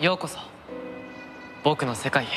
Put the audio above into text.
ようこそ。僕の世界へ。